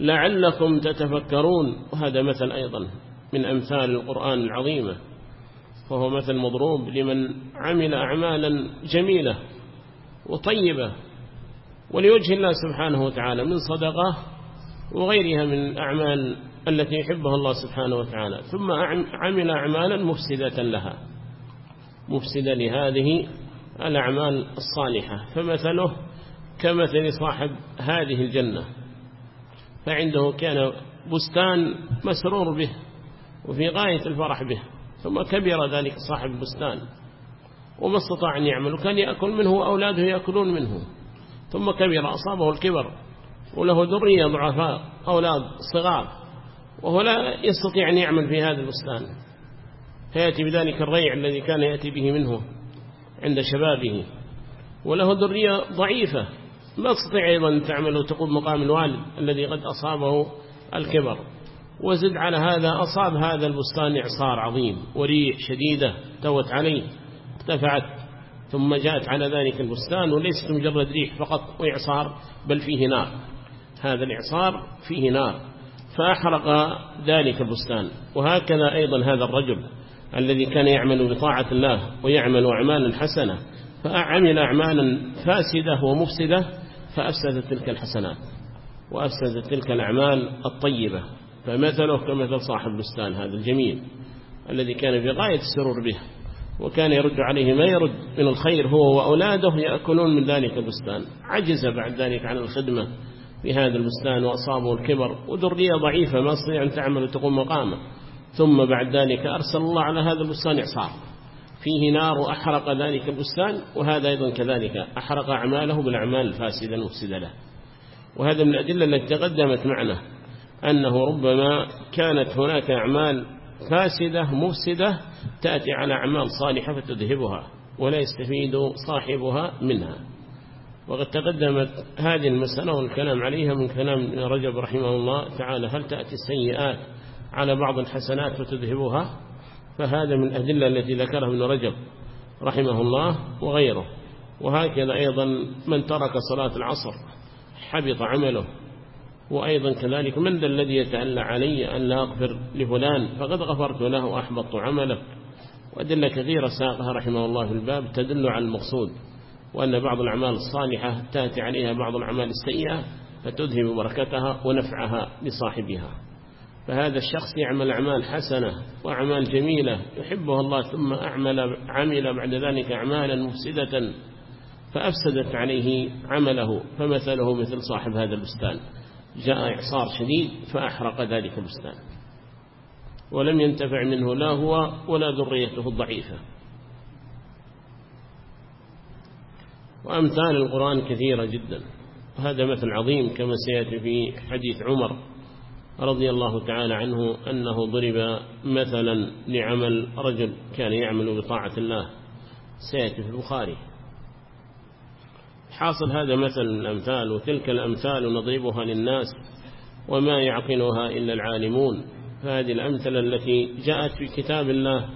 لعلكم تتفكرون. وهذا مثل أيضا من أمثال القرآن العظيمة فهو مثل مضروب لمن عمل أعمالا جميلة وطيبة ولوجه الله سبحانه وتعالى من صدقة وغيرها من الأعمال التي يحبها الله سبحانه وتعالى. ثم عمل أعمالا مفسدة لها مفسدة لهذه الأعمال الصالحة. فمثله كمثل صاحب هذه الجنة. فعنده كان بستان مسرور به وفي غاية الفرح به ثم كبر ذلك صاحب البستان وما استطاع أن يعمل وكان يأكل منه وأولاده يأكلون منه ثم كبر أصابه الكبر وله ذرية ضعفاء أولاد صغار وهو لا يستطيع أن يعمل في هذا البستان. فيأتي بذلك الريع الذي كان يأتي به منه عند شبابه وله ذرية ضعيفة ما تستطيع أيضا أن تعمل وتقوم مقام الوالد الذي قد أصابه الكبر. وزد على هذا أصاب هذا البستان إعصار عظيم وريح شديدة توت عليه ارتفعت ثم جاءت على ذلك البستان وليست مجرد ريح فقط وإعصار بل فيه نار. هذا الإعصار فيه نار فأحرق ذلك البستان. وهكذا أيضا هذا الرجل الذي كان يعمل بطاعة الله ويعمل أعمالا حسنة فعمل أعمالا فاسدة ومفسدة فأفسدت تلك الحسنات وأفسدت تلك الأعمال الطيبة. فمثله كمثل صاحب البستان هذا الجميل الذي كان في غاية السرور به وكان يرد عليه ما يرد من الخير هو وأولاده يأكلون من ذلك البستان. عجز بعد ذلك عن الخدمة في هذا البستان وأصابه الكبر وذرية ضعيفة ما استطيع أن تعمل وتقوم مقامه. ثم بعد ذلك أرسل الله على هذا البستان إعصار. فيه نار وأحرق ذلك البستان وهذا أيضا كذلك. أحرق أعماله بالأعمال الفاسدة المفسدة له. وهذا من الأدلة التي تقدمت معنا أنه ربما كانت هناك أعمال فاسدة مفسدة تأتي على أعمال صالحة فتذهبها ولا يستفيد صاحبها منها. وقد تقدمت هذه المسألة والكلام عليها من كلام رجب رحمه الله تعالى هل تأتي السيئات على بعض الحسنات وتذهبها فهذا من الأدلة التي ذكرها ابن رجب رحمه الله وغيره. وهكذا أيضا من ترك صلاة العصر حبط عمله. وأيضا كذلك من ذا الذي يتألى علي أن لا أغفر لفلان فقد غفرت له وأحبطت عمله. وأدلة كثيرة ساقها رحمه الله في الباب تدل على المقصود وأن بعض الأعمال الصالحة تأتي عليها بعض الأعمال السيئة فتذهب بركتها ونفعها لصاحبها. فهذا الشخص يعمل أعمال حسنة وأعمال جميلة يحبها الله ثم أعمل عمل بعد ذلك أعمالا مفسدة فأفسدت عليه عمله. فمثله مثل صاحب هذا البستان. جاء إعصار شديد فأحرق ذلك البستان. ولم ينتفع منه لا هو ولا ذريته الضعيفة. وأمثال القرآن كثيرة جدا. وهذا مثل عظيم كما سيأتي في حديث عمر. رضي الله تعالى عنه أنه ضرب مثلا لعمل رجل كان يعمل بطاعة الله. سيأتي في البخاري. حاصل هذا مثل الأمثال وتلك الأمثال نضربها للناس وما يعقلها إلا العالمون. فهذه الأمثلة التي جاءت في كتاب الله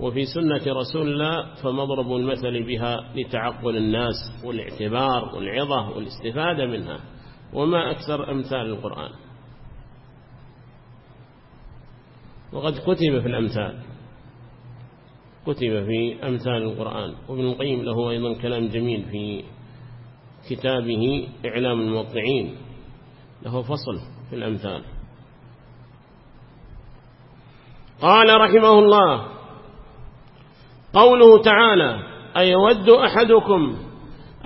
وفي سنة رسول الله فمضرب المثل بها لتعقل الناس والاعتبار والعظة والاستفادة منها. وما أكثر أمثال القرآن. وقد كتب في الأمثال. كتب في أمثال القرآن. وابن القيم له أيضا كلام جميل في كتابه إعلام الموقعين. له فصل في الأمثال. قال رحمه الله قوله تعالى أيود أحدكم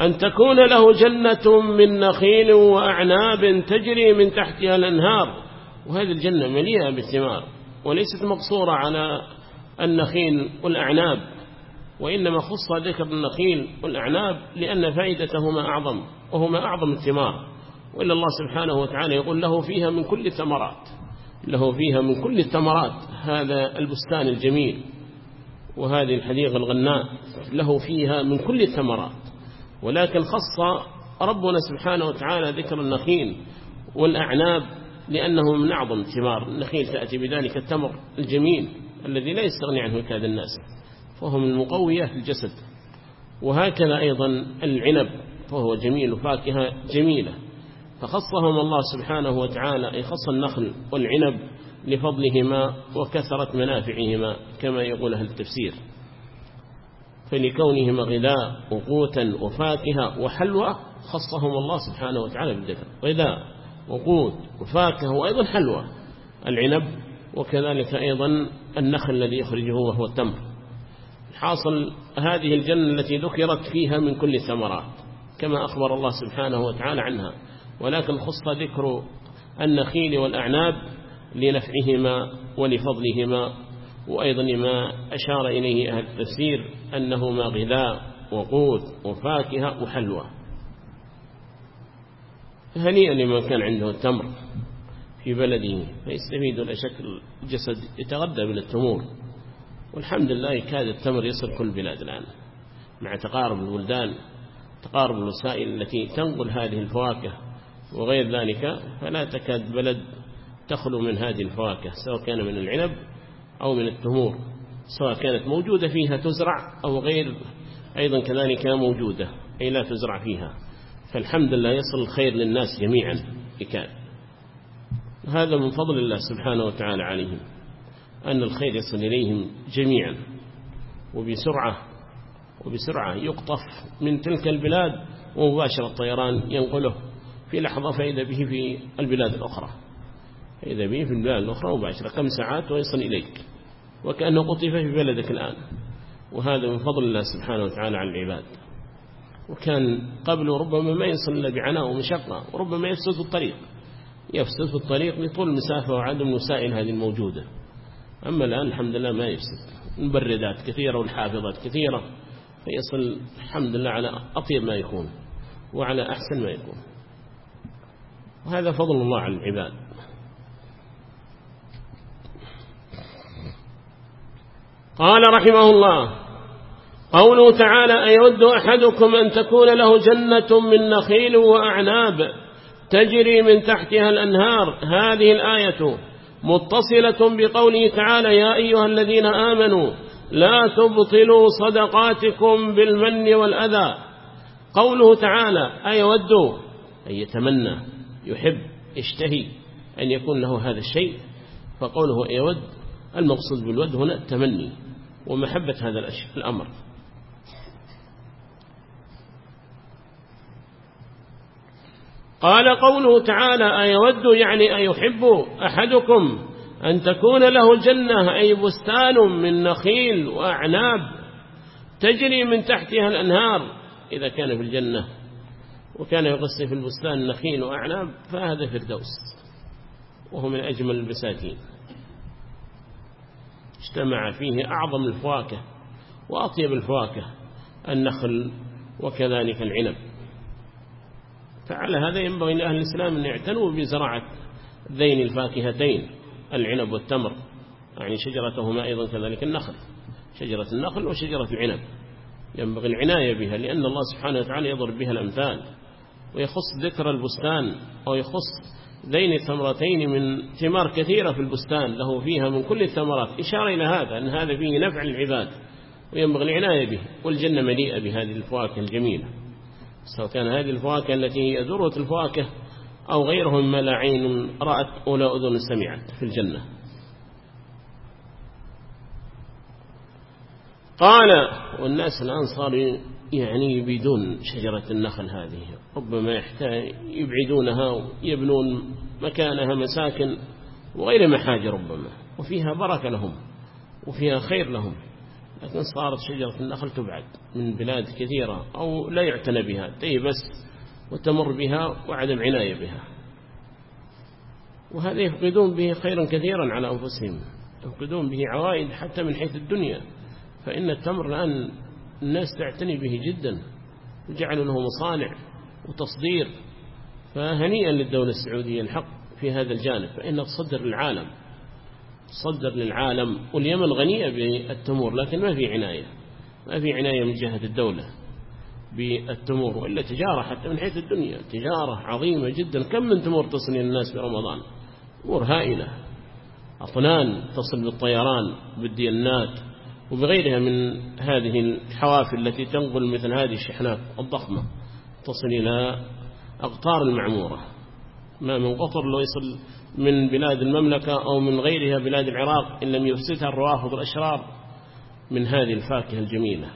أن تكون له جنة من نخيل وأعناب تجري من تحتها الأنهار. وهذه الجنة مليئة بالثمار. وليست مقصورة على النخيل والأعناب وإنما خص ذكر النخيل والأعناب لأن فائدتهما أعظم وهما أعظم الثمار وإلا الله سبحانه وتعالى يقول له فيها من كل الثمرات له فيها من كل الثمرات هذا البستان الجميل وهذه الحديقة الغناء له فيها من كل الثمرات ولكن خص ربنا سبحانه وتعالى ذكر النخيل والأعناب لأنه من أعظم ثمار النخيل تأتي بذلك التمر الجميل الذي لا يستغني عنه كاد الناس فهو من مقوية الجسد. وهكذا أيضا العنب فهو جميل وفاكهة جميلة. فخصهم الله سبحانه وتعالى أي خص النخل والعنب لفضلهما وكثرة منافعهما كما يقول أهل التفسير. فلكونهما غذاء وقوتا وفاكهة وحلوى خصهم الله سبحانه وتعالى بالذكر غذاء. وقوت وفاكهة وأيضا حلوى العنب وكذلك أيضا النخل الذي يخرجه وهو التمر. حاصل هذه الجنة التي ذكرت فيها من كل الثمرات كما أخبر الله سبحانه وتعالى عنها. ولكن خص ذكر النخيل والأعناب لنفعهما ولفضلهما وأيضا ما أشار إليه أهل التفسير أنهما غذاء وقوت وفاكهة وحلوى. هنيئا لمن كان عنده التمر في بلده فيستفيد الأشكل الجسد يتغذى من التمور. والحمد لله يكاد التمر يصل كل بلاد الآن مع تقارب البلدان تقارب الوسائل التي تنقل هذه الفواكه وغير ذلك فلا تكاد بلد تخلو من هذه الفواكه سواء كان من العنب أو من التمور سواء كانت موجودة فيها تزرع أو غير أيضا كذلك موجودة أي لا تزرع فيها. فالحمد لله يصل الخير للناس جميعا بكاد هذا من فضل الله سبحانه وتعالى عليهم أن الخير يصل إليهم جميعا وبسرعة وبسرعة يقطف من تلك البلاد ومباشرة الطيران ينقله في لحظة فإذا به في البلاد الأخرى. فإذا به في البلاد الأخرى مباشرة كم ساعات ويصل إليك؟ وكأنه قطف في بلدك الآن. وهذا من فضل الله سبحانه وتعالى على العباد. وكان قبله ربما ما يصل إلا بعناء ومشقة وربما يفسد في الطريق. يفسد في الطريق لطول المسافة وعدم الوسائل هذه الموجودة. أما الآن الحمد لله ما يفسد. المبردات كثيرة والحافظات كثيرة فيصل الحمد لله على أطيب ما يكون وعلى أحسن ما يكون. وهذا فضل الله على العباد. قال رحمه الله قوله تعالى أيود أحدكم أن تكون له جنة من نخيل وأعناب تجري من تحتها الأنهار. هذه الآية متصلة بقوله تعالى يا أيها الذين آمنوا لا تبطلوا صدقاتكم بالمن والأذى. قوله تعالى أيود أن يتمنى يحب اشتهي أن يكون له هذا الشيء. فقوله أيود المقصود بالود هنا التمني ومحبة هذا الأمر. قال قوله تعالى أيود يعني أيحب أحدكم أن تكون له جنة أي بستان من نخيل وأعناب تجري من تحتها الأنهار إذا كان في الجنة وكان يقصي في البستان نخيل وأعناب فهذا فردوس وهو من أجمل البساتين اجتمع فيه أعظم الفواكه وأطيب الفواكه النخل وكذلك العنب. فعلى هذا ينبغي لأهل الإسلام أن يعتنوا بزراعة ذين الفاكهتين العنب والتمر. يعني شجرتهما أيضا كذلك النخل. شجرة النخل وشجرة العنب. ينبغي العناية بها لأن الله سبحانه وتعالى يضرب بها الأمثال. ويخص ذكر البستان أو يخص ذين الثمرتين من ثمار كثيرة في البستان. له فيها من كل الثمرات. إشارة إلى هذا أن هذا فيه نفع للعباد. وينبغي العناية به. والجنة مليئة بهذه الفواكه الجميلة. سواء كان هذه الفواكه التي هي ذروة الفواكه أو غيرهم مما لا عين رأت ولا أذن سمعت في الجنة. قال والناس الآن صاروا يعني يبيدون شجرة النخل هذه ربما يحتاج يبعدونها ويبنون مكانها مساكن وغير محاجة ربما وفيها بركة لهم وفيها خير لهم. لكن صارت شجرة النخل تبعد من بلاد كثيرة أو لا يعتنى بها. تي بس وتمر بها وعدم عناية بها. وهذا يفقدون به خيرا كثيرا على أنفسهم. يفقدون به عوائد حتى من حيث الدنيا. فإن التمر الآن الناس تعتني به جدا وجعلوا له مصانع وتصدير. فهنيئا للدولة السعودية الحق في هذا الجانب. فإنها تصدر للعالم تصدر للعالم واليمن غنية بالتمور لكن ما في عناية. ما في عناية من جهة الدولة بالتمور وإلا تجارة حتى من حيث الدنيا. تجارة عظيمة جدا. كم من تمور تصل إلى الناس في رمضان؟ أمور هائلة. أطنان تصل بالطيران بالديانات وبغيرها من هذه الحوافل التي تنقل مثل هذه الشحنات الضخمة تصل إلى أقطار المعمورة. ما من قطر لو يصل من بلاد المملكة أو من غيرها بلاد العراق إن لم يفسدها الروافض الأشرار من هذه الفاكهة الجميلة.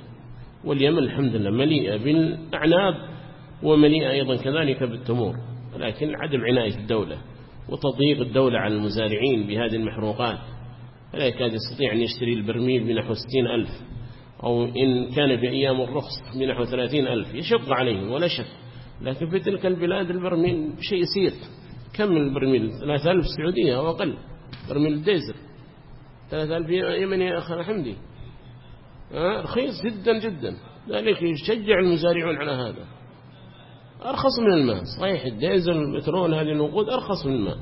واليمن الحمد لله مليئة بالأعناب ومليئة أيضا كذلك بالتمور ولكن عدم عناية الدولة وتضييق الدولة على المزارعين بهذه المحروقات. فلا يكاد يستطيع أن يشتري البرميل بنحو ستين ألف أو إن كان في أيام الرخص بنحو ثلاثين ألف يشق عليهم ولا شك لكن في تلك البلاد البرميل شيء يسير. كم البرميل ثلاثة ألف سعودية أو أقل. برميل الديزل. ثلاثة ألف يمني يا أخي حمدي رخيص جدا جدا. ذلك يشجع المزارعون على هذا. أرخص من الماء. صحيح الديزل البترول هذه الوقود أرخص من الماء.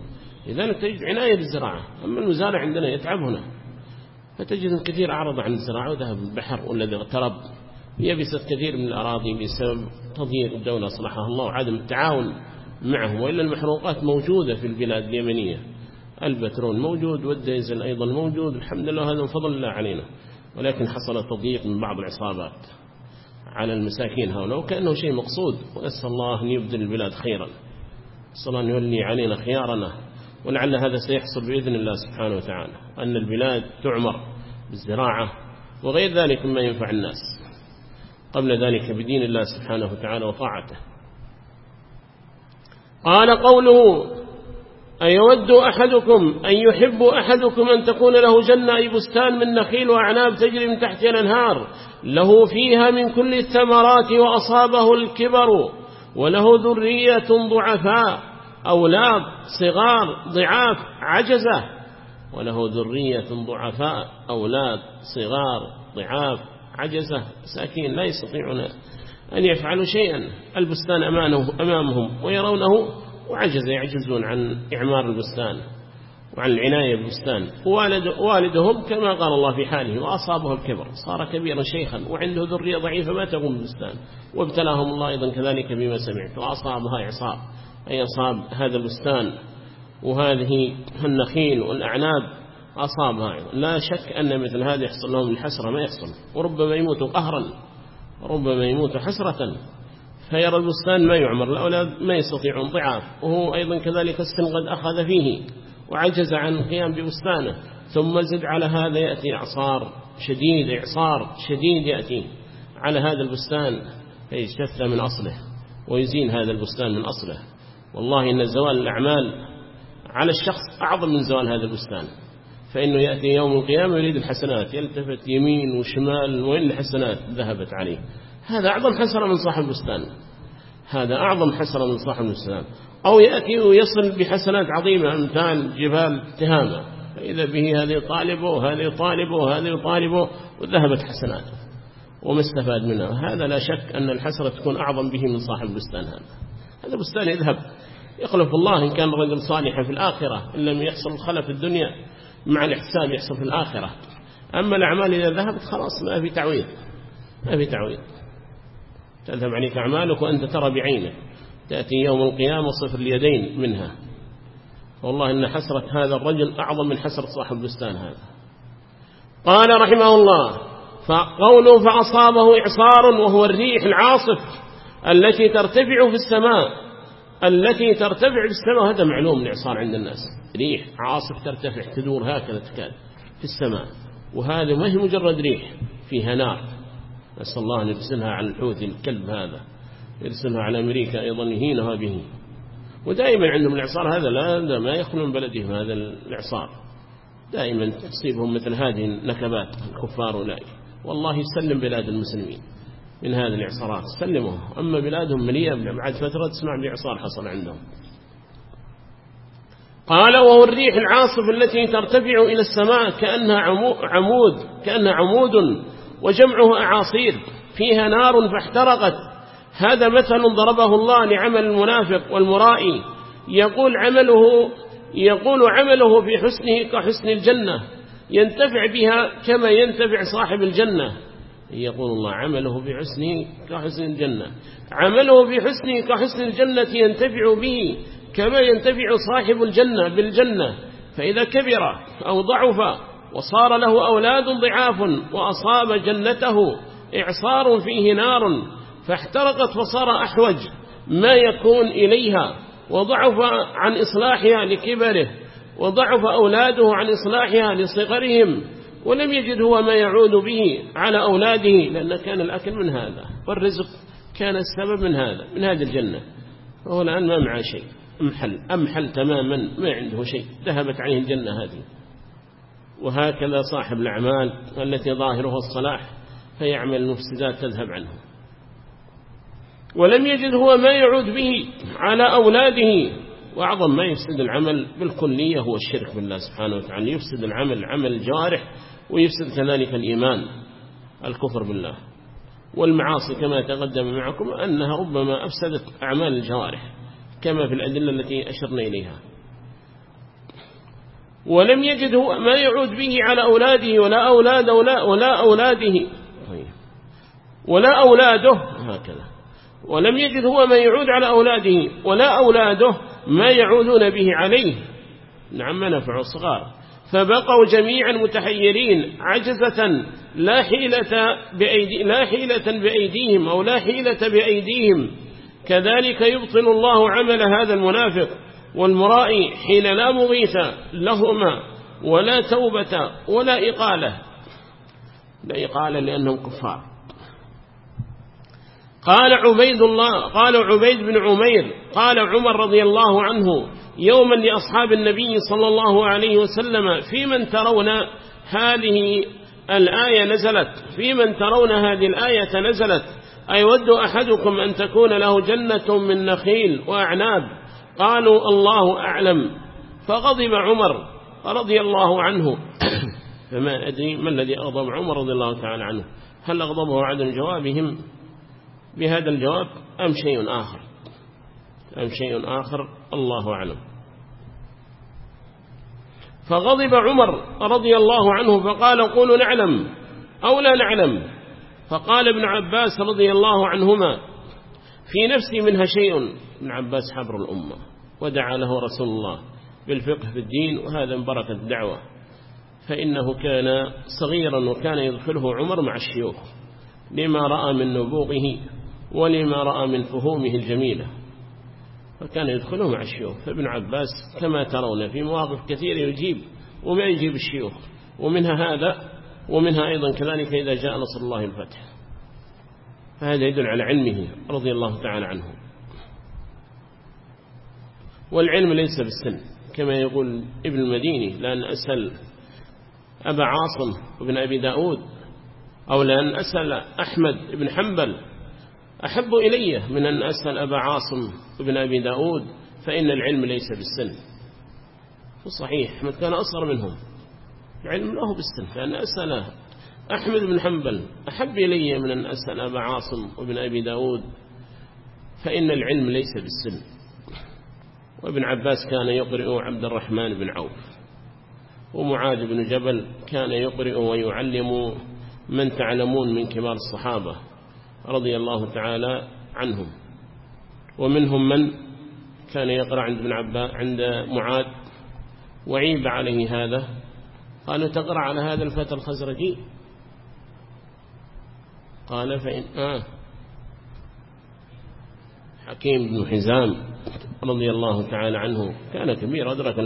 لذلك تجد عناية بالزراعة. أما المزارع عندنا يتعب هنا. فتجد الكثير أعرض عن الزراعة وذهب البحر والذي اغترب يبست كثير من الأراضي بسبب تضييق الدولة صلحها الله وعدم التعاون. معهم وإلا المحروقات موجودة في البلاد اليمنية. البترول موجود والديزل أيضا موجود. الحمد لله هذا فضل الله علينا. ولكن حصل تضييق من بعض العصابات على المساكين هؤلاء وكأنه شيء مقصود. ونسأل الله أن يبدل البلاد خيرا. نسأل الله أن يولي علينا خيارنا ولعل هذا سيحصل بإذن الله سبحانه وتعالى. أن البلاد تعمر بالزراعة وغير ذلك مما ينفع الناس. قبل ذلك بدين الله سبحانه وتعالى وطاعته. قال قوله أيود أحدكم أن يحب أحدكم أن تكون له جنة أي بستان من نخيل وأعناب تجري من تحت الأنهار له فيها من كل الثمرات وأصابه الكبر وله ذرية ضعفاء أولاد صغار ضعاف عجزة وله ذرية ضعفاء أولاد صغار ضعاف عجزة ساكين لا يستطيعون أن يفعلوا شيئا. البستان أمامهم ويرونه وعجز يعجزون عن إعمار البستان وعن العناية بالبستان والد والدهم كما قال الله في حاله وأصابه الكبر. صار كبيرا شيخا وعنده ذرية ضعيفة ما تقوم بالبستان. وابتلاهم الله أيضا كذلك بما سمعت وأصابها إعصار. أي أصاب هذا البستان وهذه النخيل والأعناب أصابها لا شك أن مثل هذا يحصل لهم الحسرة ما يحصل. وربما يموتوا قهرا. ربما يموتوا حسرة فيرى البستان ما يعمر الأولاد ما يستطيعون ضعاف وهو أيضا كذلك السن قد أخذ فيه وعجز عن القيام ببستانه ثم زد على هذا يأتي إعصار شديد إعصار شديد يأتي على هذا البستان فيجتث من أصله ويزين هذا البستان من أصله. والله إن زوال الأعمال على الشخص أعظم من زوال هذا البستان. فإنه يأتي يوم القيامة يريد الحسنات يلتفت يمين وشمال وإن الحسنات ذهبت عليه. هذا أعظم حسرة من صاحب البستان. هذا أعظم حسرة من صاحب البستان. أو يأتي ويصل بحسنات عظيمة أمثال جبال تهامة. فإذا به هذه طالبه وهذه طالبه وهذه طالبه وذهبت حسناته. وما استفاد منها. هذا لا شك أن الحسرة تكون أعظم به من صاحب البستان هذا. هذا بستان يذهب. يخلف الله إن كان رجل صالحا في الآخرة إن لم يحصل خلف الدنيا. مع الاحتساب يحصل في الآخرة. أما الأعمال إذا ذهبت خلاص ما في تعويض. ما في تعويض. تذهب عليك أعمالك وأنت ترى بعينك. تأتي يوم القيامة صفر اليدين منها. والله إن حسرة هذا الرجل أعظم من حسرة صاحب البستان هذا. قال رحمه الله فقوله فأصابه إعصار وهو الريح العاصف التي ترتفع في السماء التي ترتفع في السماء هذا معلوم الإعصار عند الناس. ريح عاصف ترتفع تدور هكذا تكاد في السماء. وهذا ما هي مجرد ريح فيها نار. نسأل الله أن يرسلها على الحوثي الكلب هذا. يرسلها على أمريكا أيضا يهينها به. ودائما عندهم الإعصار هذا لا ما يخلو من بلدهم هذا الإعصار. دائما تصيبهم مثل هذه النكبات الكفار أولئك. والله يسلم بلاد المسلمين. من هذه الإعصارات. سلموا. أما بلادهم مليئة بعد فترة تسمع بإعصار حصل عندهم. قال وهو الريح العاصف التي ترتفع إلى السماء كأنها عمود كأنها عمود وجمعه أعاصير فيها نار فاحترقت. هذا مثل ضربه الله لعمل المنافق والمرائي. يقول عمله يقول عمله في حسنه كحسن الجنة. ينتفع بها كما ينتفع صاحب الجنة. يقول الله عمله في حسنه كحسن الجنة. عمله في حسنه كحسن الجنة ينتفع به كما ينتفع صاحب الجنة بالجنة. فإذا كبر أو ضعف وصار له أولاد ضعاف وأصاب جنته إعصار فيه نار فاحترقت وصار أحوج ما يكون إليها. وضعف عن إصلاحها لكبره وضعف أولاده عن إصلاحها لصغرهم ولم يجد هو ما يعود به على أولاده لأن كان الأكل من هذا والرزق كان السبب من هذا من هذه الجنة. وهو الآن ما معه شيء أمحل أمحل تماما ما عنده شيء ذهبت عليه الجنة هذه. وهكذا صاحب الأعمال التي ظاهرها الصلاح فيعمل المفسدات تذهب عنه. ولم يجد هو ما يعود به على أولاده. وأعظم ما يفسد العمل بالكلية هو الشرك بالله سبحانه وتعالى يفسد العمل عمل الجوارح ويفسد كذلك الإيمان الكفر بالله. والمعاصي كما تقدم معكم أنها ربما أفسدت أعمال الجوارح كما في الأدلة التي أشرنا إليها. ولم يجد هو ما يعود به على أولاده ولا أولاد ولا, ولا أولاده. ولا أولاده هكذا. ولم يجد هو ما يعود على أولاده ولا أولاده ما يعودون به عليه. نعم ما نفع الصغار. فبقوا جميعا متحيرين عجزة لا حيلة, بأيدي لا حيلة بأيديهم أو لا حيلة بأيديهم. كذلك يبطل الله عمل هذا المنافق والمرائي حين لا مغيث لهما ولا توبة ولا إقالة. لا إقالة لأنهم كفار. قال عبيد الله قال عبيد بن عمير قال عمر رضي الله عنه يوما لأصحاب النبي صلى الله عليه وسلم في من ترون هذه الآية نزلت؟ في من ترون هذه الآية نزلت؟ أيود أحدكم أن تكون له جنة من نخيل وأعناب؟ قالوا الله أعلم. فغضب عمر رضي الله عنه. فما أدري ما الذي أغضب عمر رضي الله تعالى عنه. هل أغضبه عدم جوابهم بهذا الجواب أم شيء آخر؟ أم شيء آخر؟ الله أعلم. فغضب عمر رضي الله عنه فقال قولوا نعلم أو لا نعلم. فقال ابن عباس رضي الله عنهما في نفسي منها شيء. ابن عباس حبر الأمة ودعا له رسول الله بالفقه في الدين وهذا من بركة الدعوة. فإنه كان صغيرا وكان يدخله عمر مع الشيوخ لما رأى من نبوغه ولما رأى من فهومه الجميلة. فكان يدخله مع الشيوخ. فابن عباس كما ترون في مواقف كثيرة يجيب وما يجيب الشيوخ. ومنها هذا ومنها أيضا كذلك إذا جاء نصر الله الفتح. فهذا يدل على علمه رضي الله تعالى عنه. والعلم ليس بالسن كما يقول ابن المديني لأن أسأل أبا عاصم وابن أبي داود أو لأن أسأل أحمد بن حنبل أحب إلي من أن أسأل أبا عاصم وابن أبي داود فإن العلم ليس بالسن. صحيح؟ أحمد كان أصغر منهم. العلم له بالسن فأن أسأل أحمد بن حنبل أحب إلي من أن أسأل أبا عاصم وابن أبي داود فإن العلم ليس بالسن. وابن عباس كان يقرئ عبد الرحمن بن عوف. ومعاذ بن جبل كان يقرئ ويعلم من تعلمون من كبار الصحابة. رضي الله تعالى عنهم. ومنهم من كان يقرأ عند ابن عباس عند معاذ وعيب عليه هذا. قالوا تقرأ على هذا الفتى الخزرجي؟ قال فإن آه. حكيم بن حزام رضي الله تعالى عنه كان كبير أدرك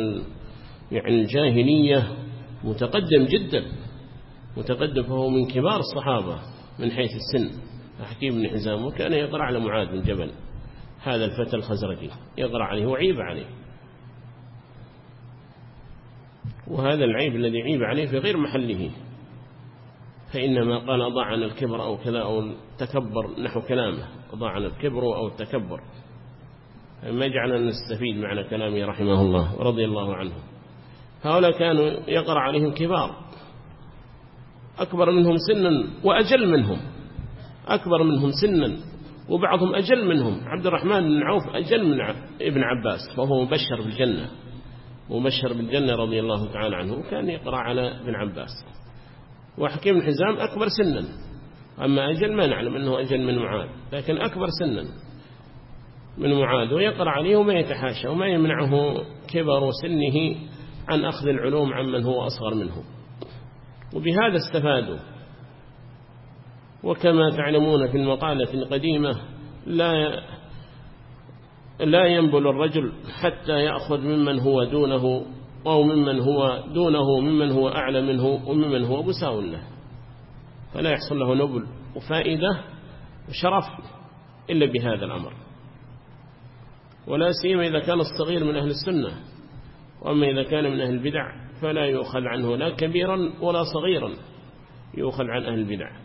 يعني الجاهلية متقدم جدا. متقدم فهو من كبار الصحابة من حيث السن. حكيم بن حزام وكان يقرأ على معاذ بن جبل هذا الفتى الخزرجي يقرأ عليه وعيب عليه. وهذا العيب الذي عيب عليه في غير محله. فإنما قال أضاعنا الكبر أو كذا أو التكبر نحو كلامه أضاعنا الكبر أو التكبر. ما جعلنا نستفيد معنى كلامه رحمه الله رضي الله عنه. هؤلاء كانوا يقرأ عليهم كبار أكبر منهم سنا وأجل منهم. أكبر منهم سنا وبعضهم أجل منهم. عبد الرحمن بن عوف أجل من ابن عباس فهو مبشر بالجنة مبشر بالجنة رضي الله تعالى عنه وكان يقرأ على ابن عباس. وحكيم الحزام أكبر سنا أما أجل ما نعلم أنه أجل من معاذ لكن أكبر سنا من معاذ ويقرأ عليه وما يتحاشى وما يمنعه كبر سنه عن أخذ العلوم عمن هو أصغر منه. وبهذا استفادوا وكما تعلمون في المقالة القديمة لا لا ينبل الرجل حتى يأخذ ممن هو دونه أو ممن هو دونه ممن هو أعلى منه وممن هو مساو له فلا يحصل له نبل وفائدة وشرف إلا بهذا الأمر. ولا سيما إذا كان الصغير من أهل السنة. وأما إذا كان من أهل البدع فلا يؤخذ عنه لا كبيرا ولا صغيرا يؤخذ عن أهل البدع.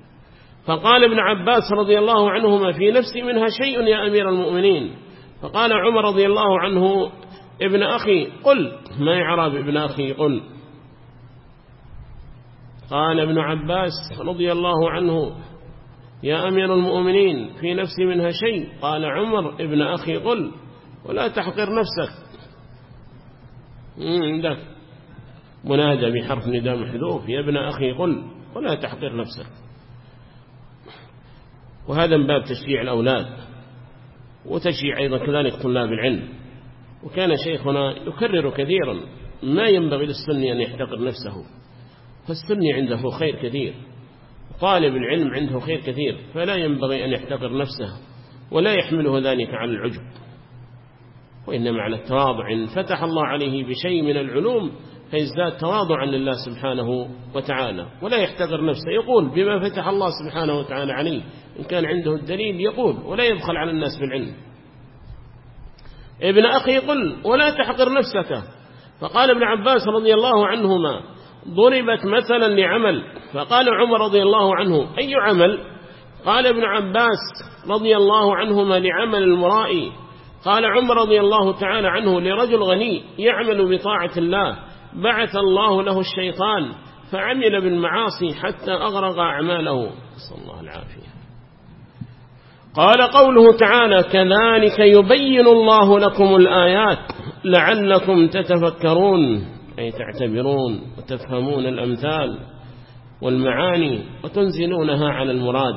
فقال ابن عباس رضي الله عنهما في نفسي منها شيء يا أمير المؤمنين. فقال عمر رضي الله عنه ابن أخي قل ما يعرب ابن أخي قل. قال ابن عباس رضي الله عنه يا أمير المؤمنين في نفسي منها شيء. قال عمر ابن أخي قل ولا تحقر نفسك. عندك منادى بحرف نداء محذوف. يا ابن أخي قل ولا تحقر نفسك. وهذا من باب تشجيع الأولاد وتشجيع أيضا كذلك طلاب العلم. وكان شيخنا يكرر كثيرا ما ينبغي للسني أن يحتقر نفسه فالسني عنده خير كثير طالب العلم عنده خير كثير فلا ينبغي أن يحتقر نفسه ولا يحمله ذلك على العجب وإنما على التواضع فتح الله عليه بشيء من العلوم فيزداد تواضعا لله سبحانه وتعالى ولا يحتقر نفسه يقول بما فتح الله سبحانه وتعالى عليه إن كان عنده الدليل يقول ولا يبخل على الناس بالعلم. ابن أخي قل ولا تحقر نفسك. فقال ابن عباس رضي الله عنهما ضربت مثلا لعمل. فقال عمر رضي الله عنه أي عمل؟ قال ابن عباس رضي الله عنهما لعمل المرائي. قال عمر رضي الله تعالى عنه لرجل غني يعمل بطاعة الله. بعث الله له الشيطان فعمل بالمعاصي حتى أغرق أعماله. صلى الله العافية. قال قوله تعالى كذلك يبين الله لكم الآيات لعلكم تتفكرون أي تعتبرون وتفهمون الأمثال والمعاني وتنزلونها على المراد.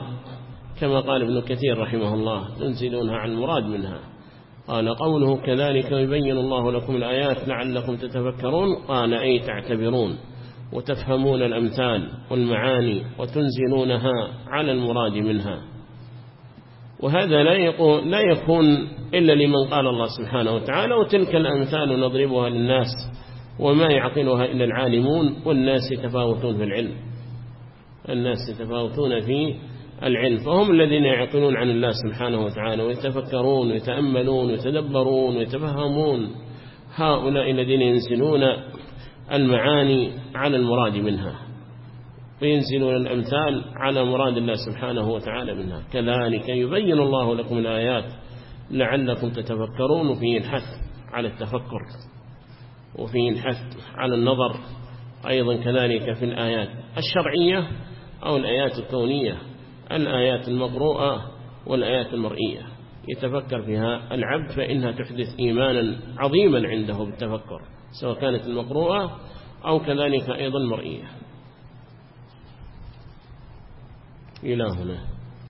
كما قال ابن كثير رحمه الله تنزلونها على المراد منها. قال قوله كذلك يبين الله لكم الآيات لعلكم تتفكرون. قال أي تعتبرون وتفهمون الأمثال والمعاني وتنزلونها على المراد منها. وهذا لا يكون, لا يكون إلا لمن قال الله سبحانه وتعالى وتلك الأمثال نضربها للناس وما يعقلها إلا العالمون والناس يتفاوتون في العلم. الناس يتفاوتون في العلم. فهم الذين يعقلون عن الله سبحانه وتعالى ويتفكرون ويتأملون ويتدبرون ويتفهمون. هؤلاء الذين ينزلون المعاني على المراد منها. وينزلون الأمثال على مراد الله سبحانه وتعالى منها. كذلك يبين الله لكم الآيات لعلكم تتفكرون وفيه الحث على التفكر وفيه الحث على النظر. أيضا كذلك في الآيات الشرعية أو الآيات الكونية. الآيات المقروءة والآيات المرئية يتفكر فيها العبد فإنها تحدث إيمانا عظيما عنده بالتفكر سواء كانت المقروءة أو كذلك أيضا مرئية. إلى هنا